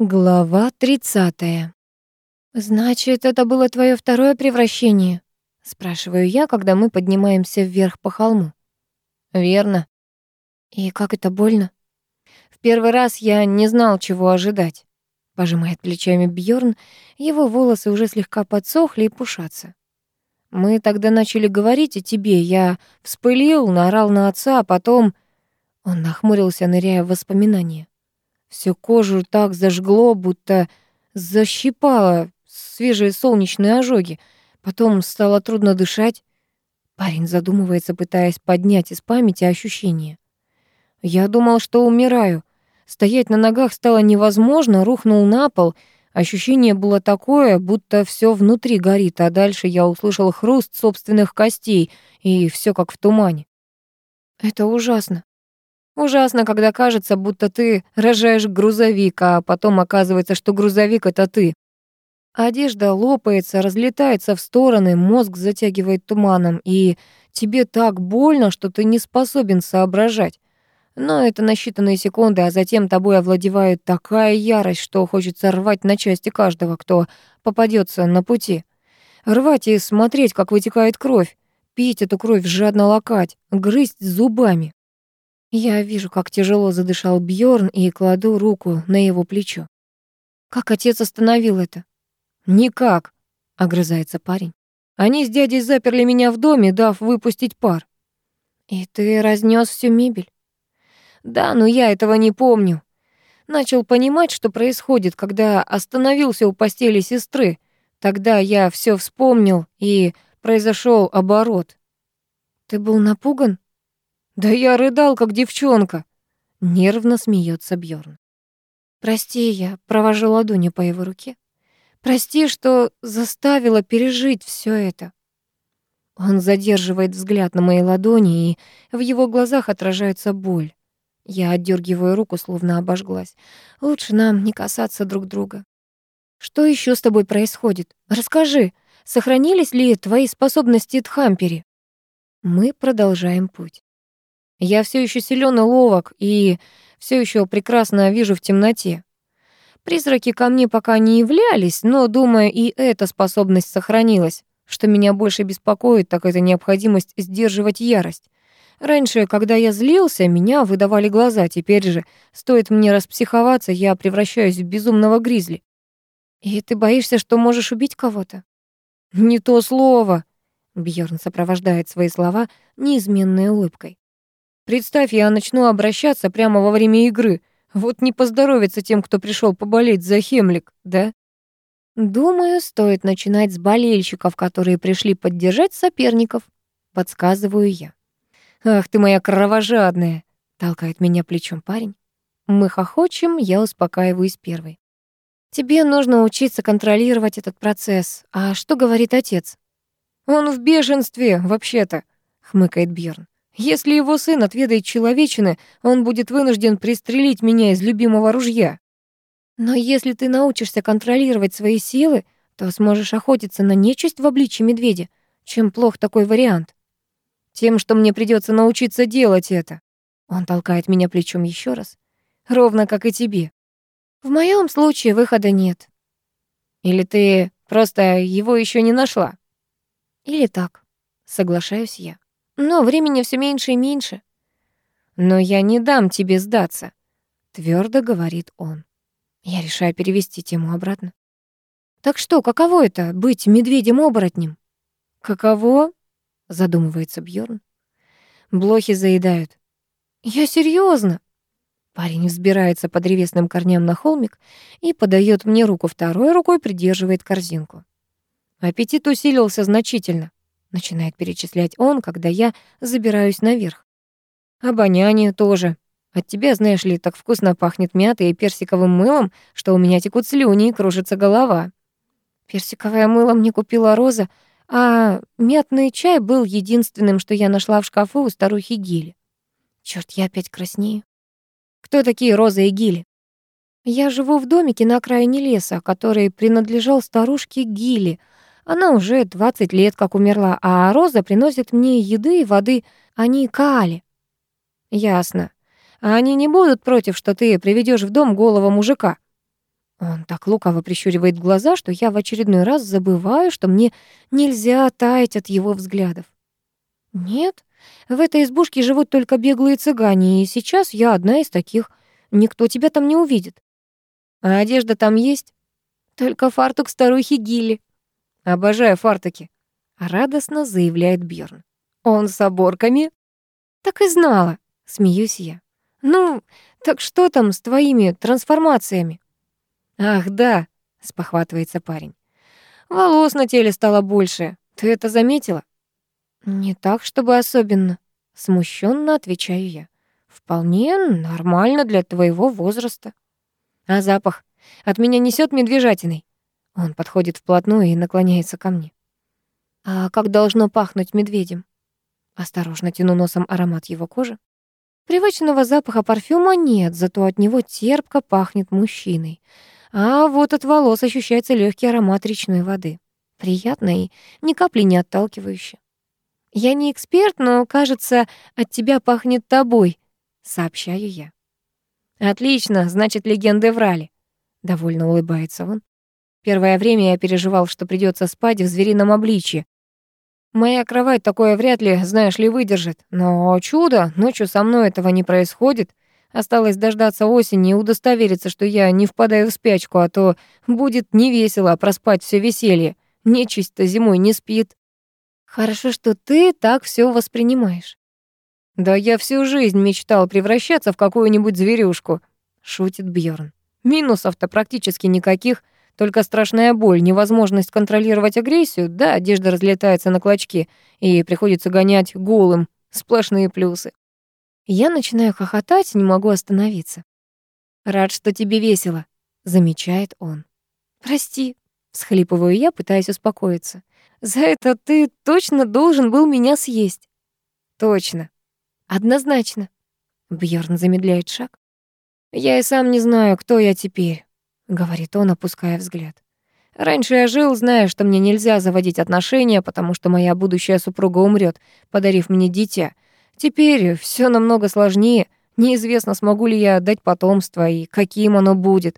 Глава 30. «Значит, это было твое второе превращение?» — спрашиваю я, когда мы поднимаемся вверх по холму. «Верно». «И как это больно?» «В первый раз я не знал, чего ожидать», — пожимает плечами Бьорн. Его волосы уже слегка подсохли и пушатся. «Мы тогда начали говорить о тебе. Я вспылил, наорал на отца, а потом...» Он нахмурился, ныряя в воспоминания. Всю кожу так зажгло, будто защипало свежие солнечные ожоги. Потом стало трудно дышать. Парень задумывается, пытаясь поднять из памяти ощущения. Я думал, что умираю. Стоять на ногах стало невозможно, рухнул на пол. Ощущение было такое, будто все внутри горит, а дальше я услышал хруст собственных костей, и все как в тумане. Это ужасно. Ужасно, когда кажется, будто ты рожаешь грузовик, а потом оказывается, что грузовик — это ты. Одежда лопается, разлетается в стороны, мозг затягивает туманом, и тебе так больно, что ты не способен соображать. Но это на считанные секунды, а затем тобой овладевает такая ярость, что хочется рвать на части каждого, кто попадется на пути. Рвать и смотреть, как вытекает кровь, пить эту кровь, жадно лакать, грызть зубами. Я вижу, как тяжело задышал Бьорн и кладу руку на его плечо. Как отец остановил это? Никак, огрызается парень. Они с дядей заперли меня в доме, дав выпустить пар. И ты разнес всю мебель? Да, но я этого не помню. Начал понимать, что происходит, когда остановился у постели сестры. Тогда я все вспомнил, и произошел оборот. Ты был напуган? Да я рыдал, как девчонка. Нервно смеется Бьорн. Прости, я провожу ладонью по его руке. Прости, что заставила пережить все это. Он задерживает взгляд на моей ладони, и в его глазах отражается боль. Я отдергиваю руку, словно обожглась. Лучше нам не касаться друг друга. Что еще с тобой происходит? Расскажи, сохранились ли твои способности Тхампери? Мы продолжаем путь. Я все еще силен и ловок, и все еще прекрасно вижу в темноте. Призраки ко мне пока не являлись, но, думаю, и эта способность сохранилась. Что меня больше беспокоит, так это необходимость сдерживать ярость. Раньше, когда я злился, меня выдавали глаза, теперь же, стоит мне распсиховаться, я превращаюсь в безумного гризли. И ты боишься, что можешь убить кого-то? Не то слово. Бьорн сопровождает свои слова неизменной улыбкой. Представь, я начну обращаться прямо во время игры. Вот не поздоровится тем, кто пришел поболеть за Хемлик, да? Думаю, стоит начинать с болельщиков, которые пришли поддержать соперников, подсказываю я. Ах ты моя кровожадная, толкает меня плечом парень. Мы хохочем, я успокаиваюсь первой. Тебе нужно учиться контролировать этот процесс. А что говорит отец? Он в бешенстве, вообще-то, хмыкает Бьерн. Если его сын отведает человечины, он будет вынужден пристрелить меня из любимого ружья. Но если ты научишься контролировать свои силы, то сможешь охотиться на нечисть в обличье медведя. Чем плох такой вариант? Тем, что мне придется научиться делать это. Он толкает меня плечом еще раз. Ровно как и тебе. В моем случае выхода нет. Или ты просто его еще не нашла? Или так. Соглашаюсь я. Но времени все меньше и меньше. Но я не дам тебе сдаться, твердо говорит он. Я решаю перевести тему обратно. Так что, каково это быть медведем-оборотнем? Каково? задумывается Бьорн. Блохи заедают. Я серьезно. Парень взбирается по древесным корням на холмик и подает мне руку, второй рукой придерживает корзинку. Аппетит усилился значительно начинает перечислять он, когда я забираюсь наверх. Обоняние тоже. От тебя, знаешь ли, так вкусно пахнет мятой и персиковым мылом, что у меня текут слюни и кружится голова. Персиковое мыло мне купила Роза, а мятный чай был единственным, что я нашла в шкафу у старухи Гили. Чёрт, я опять краснею. Кто такие Роза и Гили? Я живу в домике на окраине леса, который принадлежал старушке Гили — она уже 20 лет как умерла, а Роза приносит мне еды и воды, они Каали. Ясно. Они не будут против, что ты приведешь в дом голого мужика? Он так лукаво прищуривает глаза, что я в очередной раз забываю, что мне нельзя таять от его взглядов. Нет, в этой избушке живут только беглые цыгане, и сейчас я одна из таких. Никто тебя там не увидит. А одежда там есть? Только фартук старухи Гилли. Обожаю фартуки. Радостно заявляет Бьорн. Он с оборками? Так и знала, смеюсь я. Ну, так что там с твоими трансформациями? Ах, да, спохватывается парень. Волос на теле стало больше. Ты это заметила? Не так, чтобы особенно, смущенно отвечаю я. Вполне нормально для твоего возраста. А запах? От меня несет медвежатиной. Он подходит вплотную и наклоняется ко мне. А как должно пахнуть медведем? Осторожно тяну носом аромат его кожи. Привычного запаха парфюма нет, зато от него терпко пахнет мужчиной. А вот от волос ощущается легкий аромат речной воды. Приятно и ни капли не отталкивающе. «Я не эксперт, но, кажется, от тебя пахнет тобой», — сообщаю я. «Отлично, значит, легенды врали», — довольно улыбается он. Первое время я переживал, что придется спать в зверином обличье. Моя кровать такое вряд ли, знаешь ли, выдержит. Но чудо, ночью со мной этого не происходит. Осталось дождаться осени и удостовериться, что я не впадаю в спячку, а то будет невесело проспать все веселье. Нечисть-то зимой не спит. Хорошо, что ты так все воспринимаешь. Да я всю жизнь мечтал превращаться в какую-нибудь зверюшку, шутит Бьорн. Минусов-то практически никаких, только страшная боль, невозможность контролировать агрессию, да, одежда разлетается на клочки, и приходится гонять голым. Сплошные плюсы. Я начинаю хохотать, не могу остановиться. «Рад, что тебе весело», — замечает он. «Прости», — схлипываю я, пытаясь успокоиться. За это ты точно должен был меня съесть. Точно. Однозначно. Бьорн замедляет шаг. Я и сам не знаю, кто я теперь, говорит он, опуская взгляд. Раньше я жил, зная, что мне нельзя заводить отношения, потому что моя будущая супруга умрет, подарив мне дитя. Теперь все намного сложнее. Неизвестно, смогу ли я дать потомство и каким оно будет.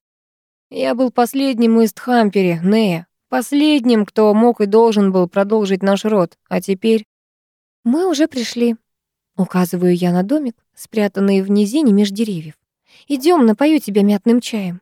Я был последним из Тхампери, Нея, Последним, кто мог и должен был продолжить наш род. А теперь... Мы уже пришли. Указываю я на домик, спрятанный в низине меж деревьев. Идем, напою тебя мятным чаем.